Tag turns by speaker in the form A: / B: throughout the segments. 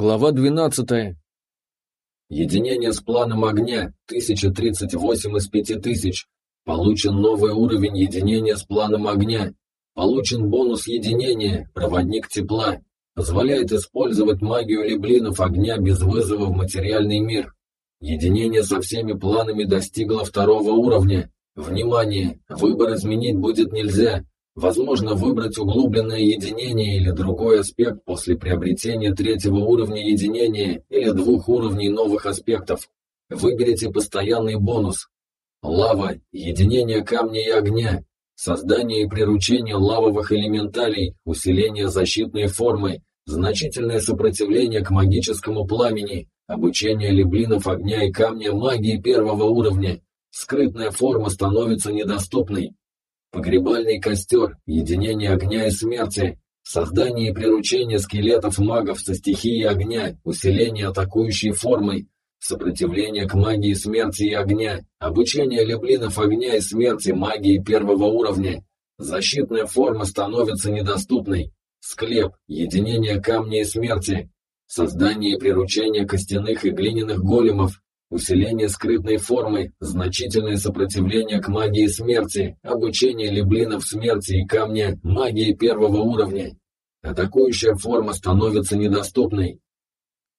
A: Глава 12.
B: Единение с планом огня 1038 из 5000. Получен новый уровень единения с планом огня. Получен бонус единения, проводник тепла. Позволяет использовать магию леблинов огня без вызова в материальный мир. Единение со всеми планами достигло второго уровня. Внимание! Выбор изменить будет нельзя. Возможно выбрать углубленное единение или другой аспект после приобретения третьего уровня единения или двух уровней новых аспектов. Выберите постоянный бонус. Лава, единение камня и огня, создание и приручение лавовых элементалей, усиление защитной формы, значительное сопротивление к магическому пламени, обучение леблинов огня и камня магии первого уровня. Скрытная форма становится недоступной. Погребальный костер, единение огня и смерти, создание и приручение скелетов магов со стихией огня, усиление атакующей формой, сопротивление к магии смерти и огня, обучение леблинов огня и смерти магии первого уровня. Защитная форма становится недоступной. Склеп, единение камня и смерти, создание и приручение костяных и глиняных големов, Усиление скрытной формы, значительное сопротивление к магии смерти, обучение леблинов смерти и камня магии первого уровня. Атакующая форма становится недоступной.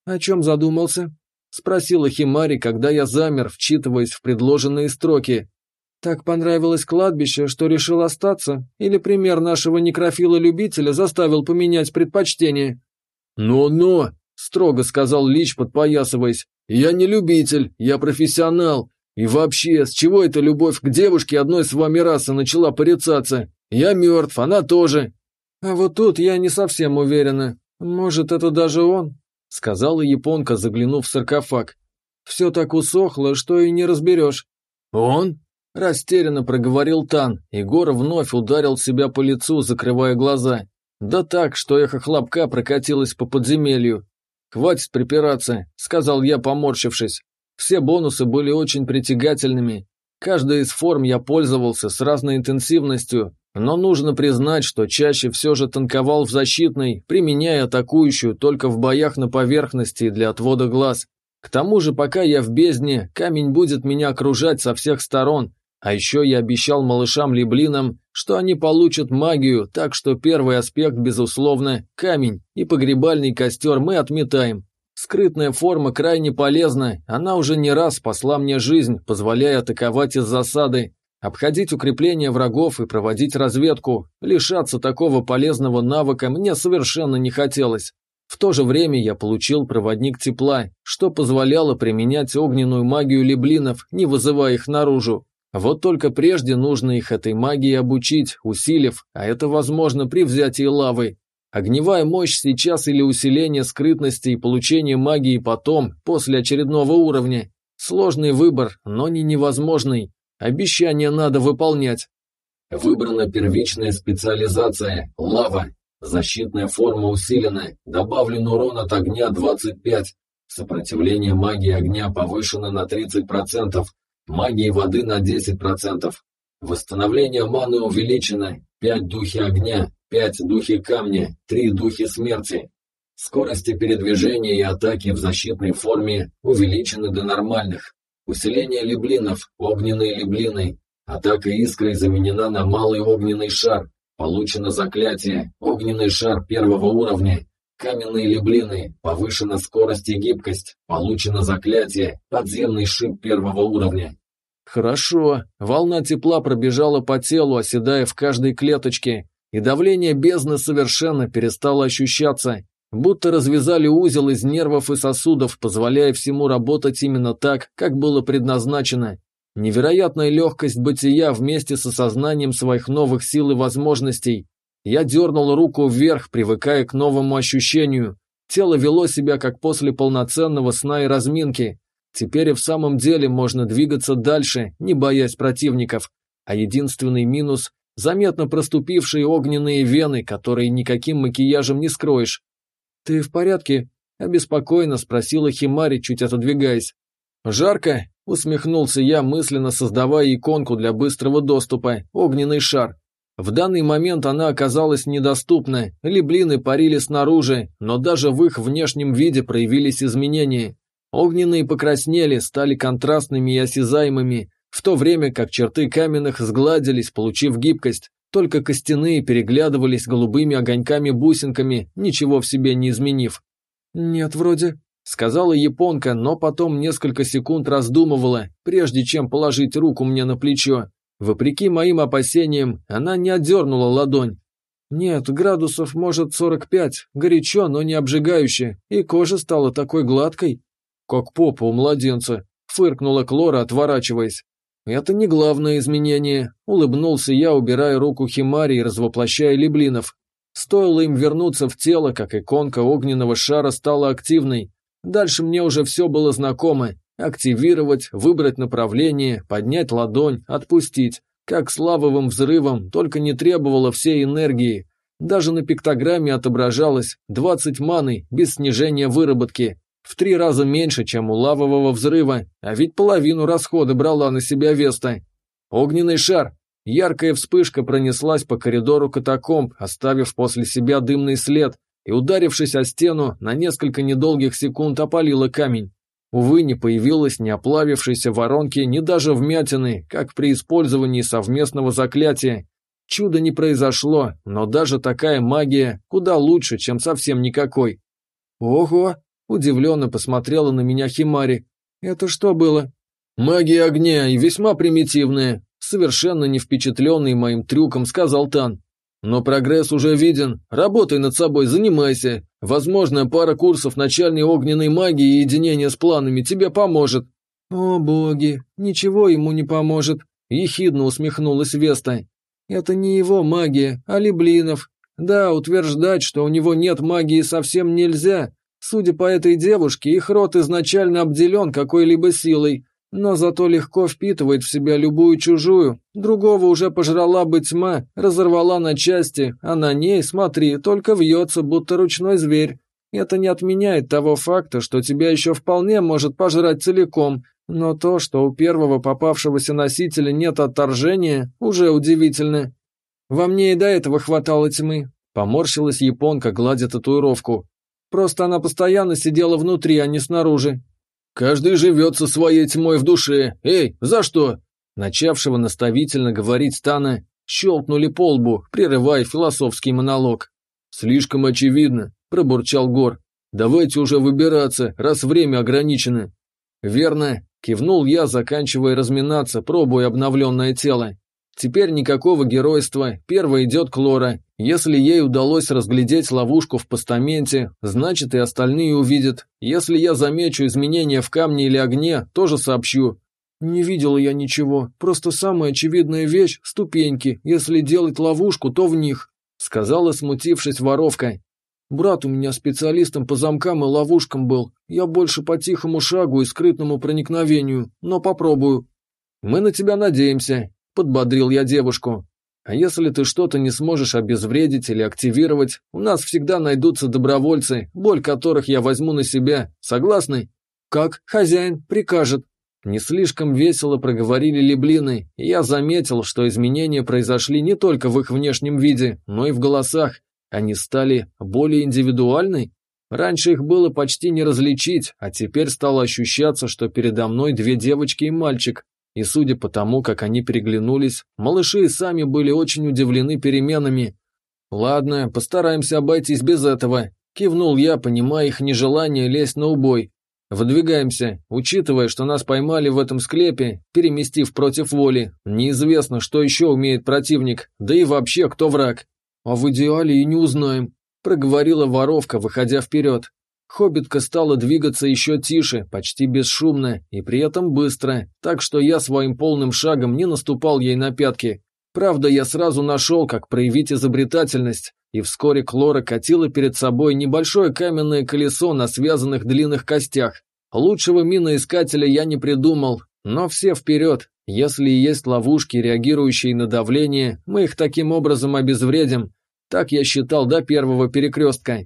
A: «О чем задумался?» — спросила Химари, когда я замер, вчитываясь в предложенные строки. «Так понравилось кладбище, что решил остаться? Или пример нашего некрофила-любителя заставил поменять предпочтение?»
B: «Но-но!» — строго сказал Лич, подпоясываясь. Я не любитель, я профессионал. И вообще, с чего эта любовь к девушке одной с вами расы начала порицаться? Я мертв, она тоже.
A: А вот тут я не совсем уверена. Может, это даже он? Сказала японка, заглянув в саркофаг. Все так усохло, что и не разберешь.
B: Он?
A: Растерянно проговорил Тан, и вновь ударил себя по лицу, закрывая глаза. Да так, что эхо хлопка прокатилось по подземелью. «Хватит припираться», — сказал я, поморщившись. Все бонусы были очень притягательными. Каждой из форм я пользовался с разной интенсивностью, но нужно признать, что чаще все же танковал в защитной, применяя атакующую только в боях на поверхности для отвода глаз. К тому же, пока я в бездне, камень будет меня окружать со всех сторон, а еще я обещал малышам-либлинам, что они получат магию, так что первый аспект, безусловно, камень, и погребальный костер мы отметаем. Скрытная форма крайне полезна, она уже не раз спасла мне жизнь, позволяя атаковать из засады, обходить укрепления врагов и проводить разведку. Лишаться такого полезного навыка мне совершенно не хотелось. В то же время я получил проводник тепла, что позволяло применять огненную магию либлинов, не вызывая их наружу. Вот только прежде нужно их этой магии обучить, усилив, а это возможно при взятии лавы. Огневая мощь сейчас или усиление скрытности и получение магии потом, после очередного уровня. Сложный выбор, но не невозможный. Обещание надо выполнять.
B: Выбрана первичная специализация – лава. Защитная форма усилена. Добавлен урон от огня 25. Сопротивление магии огня повышено на 30%. Магии воды на 10%. Восстановление маны увеличено. 5 духи огня, 5 духи камня, 3 духи смерти. Скорости передвижения и атаки в защитной форме увеличены до нормальных. Усиление леблинов, огненные леблины. Атака искрой заменена на малый огненный шар. Получено заклятие, огненный шар первого уровня. Каменные леблины, повышена скорость и гибкость. Получено заклятие, подземный шип первого уровня.
A: Хорошо. Волна тепла пробежала по телу, оседая в каждой клеточке, и давление бездны совершенно перестало ощущаться, будто развязали узел из нервов и сосудов, позволяя всему работать именно так, как было предназначено. Невероятная легкость бытия вместе с осознанием своих новых сил и возможностей. Я дернул руку вверх, привыкая к новому ощущению. Тело вело себя, как после полноценного сна и разминки, Теперь и в самом деле можно двигаться дальше, не боясь противников. А единственный минус – заметно проступившие огненные вены, которые никаким макияжем не скроешь. «Ты в порядке?» – обеспокоенно спросила Химари, чуть отодвигаясь. «Жарко?» – усмехнулся я, мысленно создавая иконку для быстрого доступа – огненный шар. В данный момент она оказалась недоступна, либлины парили снаружи, но даже в их внешнем виде проявились изменения. Огненные покраснели, стали контрастными и осязаемыми, в то время как черты каменных сгладились, получив гибкость. Только костяные переглядывались голубыми огоньками-бусинками, ничего в себе не изменив. «Нет, вроде», — сказала японка, но потом несколько секунд раздумывала, прежде чем положить руку мне на плечо. Вопреки моим опасениям, она не отдернула ладонь. «Нет, градусов, может, 45, горячо, но не обжигающе, и кожа стала такой гладкой». «Как попа у младенца», — фыркнула Клора, отворачиваясь. «Это не главное изменение», — улыбнулся я, убирая руку Химари и развоплощая либлинов. Стоило им вернуться в тело, как иконка огненного шара стала активной. Дальше мне уже все было знакомо. Активировать, выбрать направление, поднять ладонь, отпустить. Как с лавовым взрывом, только не требовало всей энергии. Даже на пиктограмме отображалось 20 маны без снижения выработки. В три раза меньше, чем у лавового взрыва, а ведь половину расхода брала на себя Веста. Огненный шар. Яркая вспышка пронеслась по коридору катакомб, оставив после себя дымный след, и, ударившись о стену, на несколько недолгих секунд опалила камень. Увы, не появилось ни оплавившейся воронки, ни даже вмятины, как при использовании совместного заклятия. Чудо не произошло, но даже такая магия куда лучше, чем совсем никакой. «Ого!» Удивленно посмотрела на меня Химари. «Это что было?» «Магия огня и весьма примитивная», совершенно не впечатленный моим трюком, сказал Тан. «Но прогресс уже виден. Работай над собой, занимайся. Возможно, пара курсов начальной огненной магии и единения с планами тебе поможет». «О, боги, ничего ему не поможет», – ехидно усмехнулась Веста. «Это не его магия, а Леблинов. Да, утверждать, что у него нет магии совсем нельзя, Судя по этой девушке, их род изначально обделен какой-либо силой, но зато легко впитывает в себя любую чужую. Другого уже пожрала бы тьма, разорвала на части, а на ней, смотри, только вьется, будто ручной зверь. Это не отменяет того факта, что тебя еще вполне может пожрать целиком, но то, что у первого попавшегося носителя нет отторжения, уже удивительно. Во мне и до этого хватало тьмы. Поморщилась японка, гладя татуировку. Просто она постоянно сидела внутри, а не снаружи. «Каждый живет со своей тьмой в душе. Эй, за что?» Начавшего наставительно говорить Стана щелкнули по лбу, прерывая философский монолог. «Слишком очевидно», – пробурчал Гор. «Давайте уже выбираться, раз время ограничено». «Верно», – кивнул я, заканчивая разминаться, пробуя обновленное тело. Теперь никакого геройства, первой идет Клора. Если ей удалось разглядеть ловушку в постаменте, значит и остальные увидят. Если я замечу изменения в камне или огне, тоже сообщу. Не видела я ничего, просто самая очевидная вещь – ступеньки. Если делать ловушку, то в них, сказала, смутившись воровка. Брат у меня специалистом по замкам и ловушкам был. Я больше по тихому шагу и скрытному проникновению, но попробую. Мы на тебя надеемся, – подбодрил я девушку. «А если ты что-то не сможешь обезвредить или активировать, у нас всегда найдутся добровольцы, боль которых я возьму на себя. Согласны?» «Как хозяин прикажет». Не слишком весело проговорили леблины, и я заметил, что изменения произошли не только в их внешнем виде, но и в голосах. Они стали более индивидуальны. Раньше их было почти не различить, а теперь стало ощущаться, что передо мной две девочки и мальчик, и судя по тому, как они переглянулись, малыши и сами были очень удивлены переменами. «Ладно, постараемся обойтись без этого», – кивнул я, понимая их нежелание лезть на убой. «Выдвигаемся, учитывая, что нас поймали в этом склепе, переместив против воли. Неизвестно, что еще умеет противник, да и вообще кто враг. А в идеале и не узнаем», – проговорила воровка, выходя вперед. Хоббитка стала двигаться еще тише, почти бесшумно и при этом быстро, так что я своим полным шагом не наступал ей на пятки. Правда, я сразу нашел, как проявить изобретательность, и вскоре Клора катила перед собой небольшое каменное колесо на связанных длинных костях. Лучшего миноискателя я не придумал, но все вперед. Если есть ловушки, реагирующие на давление, мы их таким образом обезвредим. Так я считал до первого перекрестка.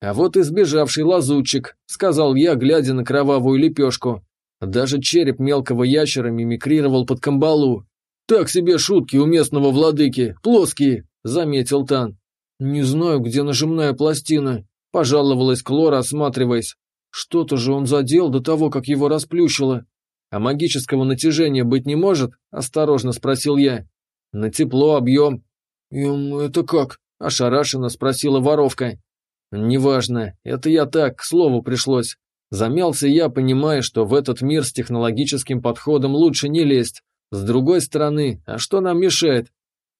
A: «А вот и сбежавший лазутчик», — сказал я, глядя на кровавую лепешку. Даже череп мелкого ящера мимикрировал под камбалу. Так себе шутки у местного владыки, плоские, заметил Тан. Не знаю, где нажимная пластина, пожаловалась Клора, осматриваясь. Что-то же он задел до того, как его расплющило. А магического натяжения быть не может? Осторожно спросил я. На тепло, объем. Эм, это как? Ошарашенно спросила воровка. Неважно, это я так, к слову пришлось. Замялся я, понимая, что в этот мир с технологическим подходом лучше не лезть. С другой стороны, а что нам мешает?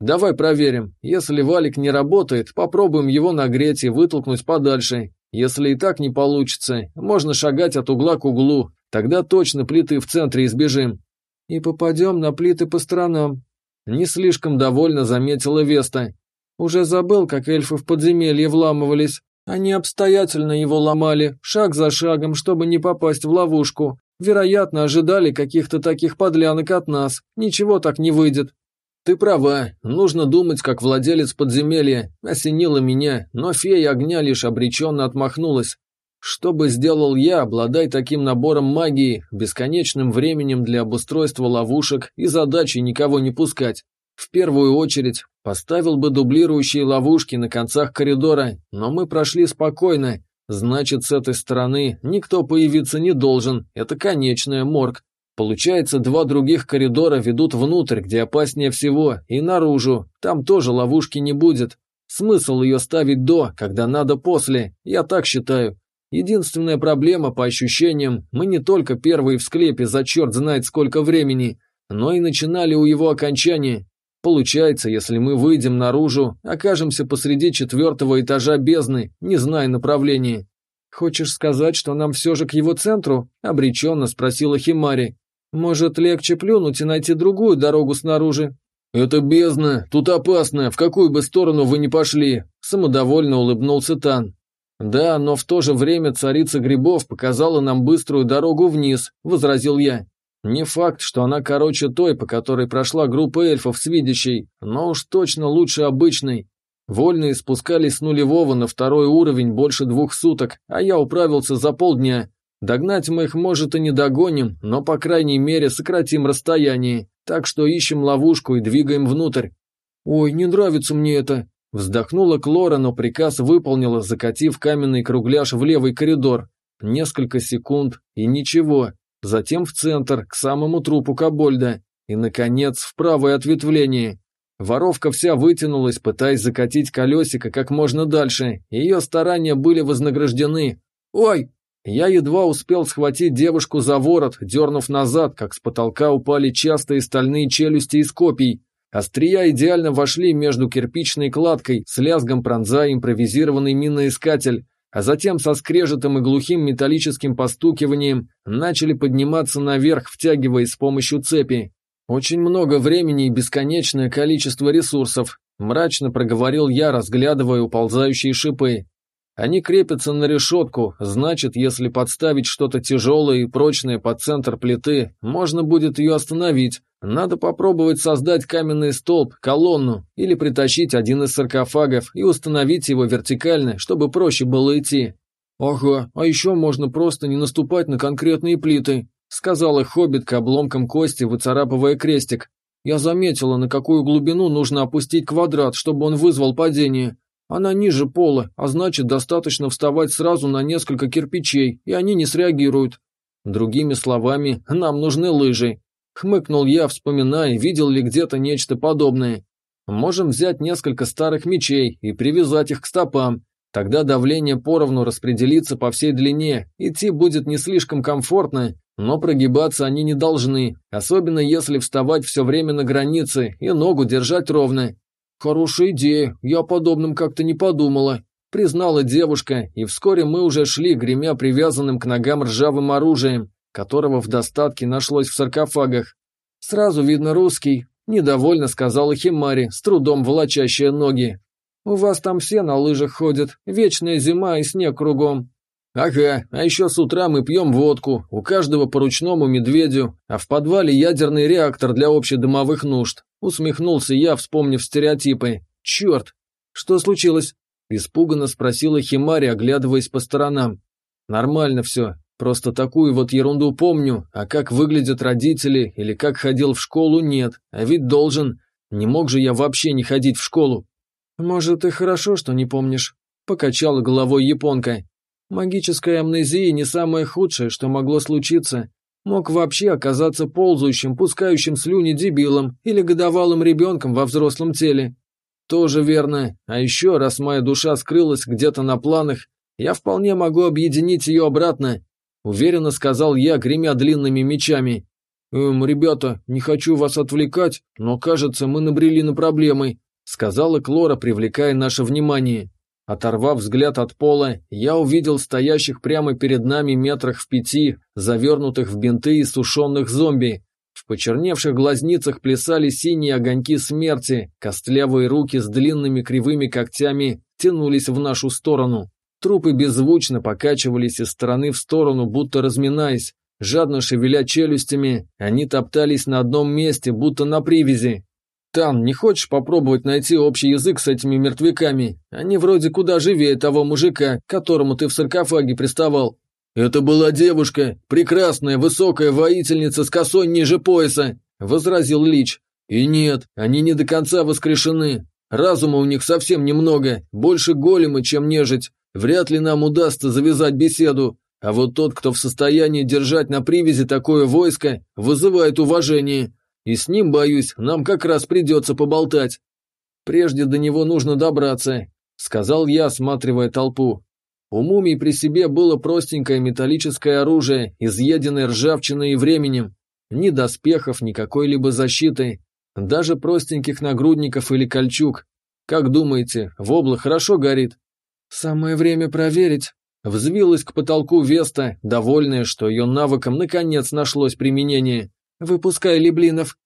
A: Давай проверим. Если валик не работает, попробуем его нагреть и вытолкнуть подальше. Если и так не получится, можно шагать от угла к углу. Тогда точно плиты в центре избежим. И попадем на плиты по сторонам. Не слишком довольно заметила Веста. Уже забыл, как эльфы в подземелье вламывались. Они обстоятельно его ломали, шаг за шагом, чтобы не попасть в ловушку. Вероятно, ожидали каких-то таких подлянок от нас. Ничего так не выйдет. Ты права, нужно думать, как владелец подземелья. Осенило меня, но фея огня лишь обреченно отмахнулась. Что бы сделал я, обладай таким набором магии, бесконечным временем для обустройства ловушек и задачей никого не пускать? В первую очередь, поставил бы дублирующие ловушки на концах коридора, но мы прошли спокойно. Значит, с этой стороны никто появиться не должен, это конечная морг. Получается, два других коридора ведут внутрь, где опаснее всего, и наружу, там тоже ловушки не будет. Смысл ее ставить до, когда надо после, я так считаю. Единственная проблема, по ощущениям, мы не только первые в склепе за черт знает сколько времени, но и начинали у его окончания. Получается, если мы выйдем наружу, окажемся посреди четвертого этажа бездны, не зная направления. «Хочешь сказать, что нам все же к его центру?» – обреченно спросила Химари. «Может, легче плюнуть и найти другую дорогу снаружи?» «Это бездна, тут опасно, в какую бы сторону вы ни пошли», – самодовольно улыбнулся Тан. «Да, но в то же время царица грибов показала нам быструю дорогу вниз», – возразил я. Не факт, что она короче той, по которой прошла группа эльфов с видящей, но уж точно лучше обычной. Вольные спускались с нулевого на второй уровень больше двух суток, а я управился за полдня. Догнать мы их, может, и не догоним, но, по крайней мере, сократим расстояние, так что ищем ловушку и двигаем внутрь. «Ой, не нравится мне это», – вздохнула Клора, но приказ выполнила, закатив каменный кругляш в левый коридор. Несколько секунд, и ничего затем в центр, к самому трупу Кобольда, и, наконец, в правое ответвление. Воровка вся вытянулась, пытаясь закатить колесико как можно дальше, ее старания были вознаграждены. «Ой!» Я едва успел схватить девушку за ворот, дернув назад, как с потолка упали частые стальные челюсти из копий. Острия идеально вошли между кирпичной кладкой, с лязгом пронзая импровизированный миноискатель, а затем со скрежетом и глухим металлическим постукиванием начали подниматься наверх, втягиваясь с помощью цепи. Очень много времени и бесконечное количество ресурсов, мрачно проговорил я, разглядывая уползающие шипы. Они крепятся на решетку, значит, если подставить что-то тяжелое и прочное под центр плиты, можно будет ее остановить. Надо попробовать создать каменный столб, колонну, или притащить один из саркофагов и установить его вертикально, чтобы проще было идти. «Ага, а еще можно просто не наступать на конкретные плиты», сказала хоббит к обломкам кости, выцарапывая крестик. «Я заметила, на какую глубину нужно опустить квадрат, чтобы он вызвал падение. Она ниже пола, а значит, достаточно вставать сразу на несколько кирпичей, и они не среагируют. Другими словами, нам нужны лыжи. Хмыкнул я, вспоминая, видел ли где-то нечто подобное. Можем взять несколько старых мечей и привязать их к стопам. Тогда давление поровну распределится по всей длине, идти будет не слишком комфортно, но прогибаться они не должны, особенно если вставать все время на границе и ногу держать ровно. «Хорошая идея, я о подобном как-то не подумала», признала девушка, и вскоре мы уже шли, гремя привязанным к ногам ржавым оружием, которого в достатке нашлось в саркофагах. «Сразу видно русский», – недовольно сказала Химари, с трудом волочащая ноги. «У вас там все на лыжах ходят, вечная зима и снег кругом». «Ага, а еще с утра мы пьем водку, у каждого по ручному медведю, а в подвале ядерный реактор для общедомовых нужд. Усмехнулся я, вспомнив стереотипы. «Черт! Что случилось?» Испуганно спросила Химари, оглядываясь по сторонам. «Нормально все. Просто такую вот ерунду помню, а как выглядят родители или как ходил в школу нет, а ведь должен. Не мог же я вообще не ходить в школу. Может, и хорошо, что не помнишь. Покачала головой японка. Магическая амнезия не самое худшее, что могло случиться. Мог вообще оказаться ползающим, пускающим слюни дебилом или годовалым ребенком во взрослом теле. Тоже верно. А еще, раз моя душа скрылась где-то на планах, я вполне могу объединить ее обратно Уверенно сказал я, гремя длинными мечами. «Эм, ребята, не хочу вас отвлекать, но, кажется, мы набрели на проблемы», сказала Клора, привлекая наше внимание. Оторвав взгляд от пола, я увидел стоящих прямо перед нами метрах в пяти, завернутых в бинты и сушеных зомби. В почерневших глазницах плясали синие огоньки смерти, костлявые руки с длинными кривыми когтями тянулись в нашу сторону. Трупы беззвучно покачивались из стороны в сторону, будто разминаясь. Жадно шевеля челюстями, они топтались на одном месте, будто на привязи. «Тан, не хочешь попробовать найти общий язык с этими мертвяками? Они вроде куда живее того мужика, к которому ты в саркофаге приставал». «Это была девушка, прекрасная, высокая воительница с косой ниже пояса», — возразил Лич. «И нет, они не до конца воскрешены. Разума у них совсем немного, больше голема, чем нежить. Вряд ли нам удастся завязать беседу, а вот тот, кто в состоянии держать на привязи такое войско, вызывает уважение. И с ним, боюсь, нам как раз придется поболтать. Прежде до него нужно добраться, сказал я, осматривая толпу. У мумий при себе было простенькое металлическое оружие, изъеденное ржавчиной и временем. Ни доспехов, ни какой-либо защиты, даже простеньких нагрудников или кольчуг. Как думаете, вобла хорошо горит? «Самое время проверить». Взвилась к потолку Веста, довольная, что ее навыкам наконец нашлось применение. «Выпускай либлинов».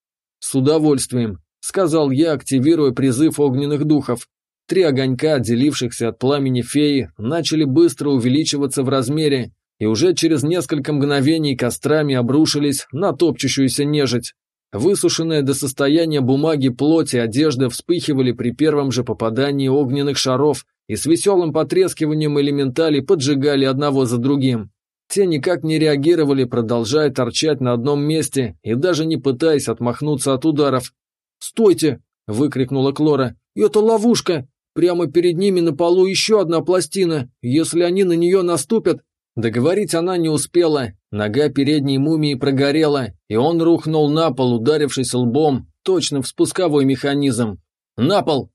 A: «С удовольствием», — сказал я, активируя призыв огненных духов. Три огонька, отделившихся от пламени феи, начали быстро увеличиваться в размере, и уже через несколько мгновений кострами обрушились на топчущуюся нежить. Высушенная до состояния бумаги плоть и одежда вспыхивали при первом же попадании огненных шаров и с веселым потрескиванием элементали поджигали одного за другим. Те никак не реагировали, продолжая торчать на одном месте и даже не пытаясь отмахнуться от ударов. «Стойте!» – выкрикнула Клора. «Это ловушка! Прямо перед ними на полу еще одна пластина. Если они на нее наступят, Договорить она не успела, нога передней мумии прогорела, и он рухнул на пол, ударившись лбом, точно в спусковой механизм. «На пол!»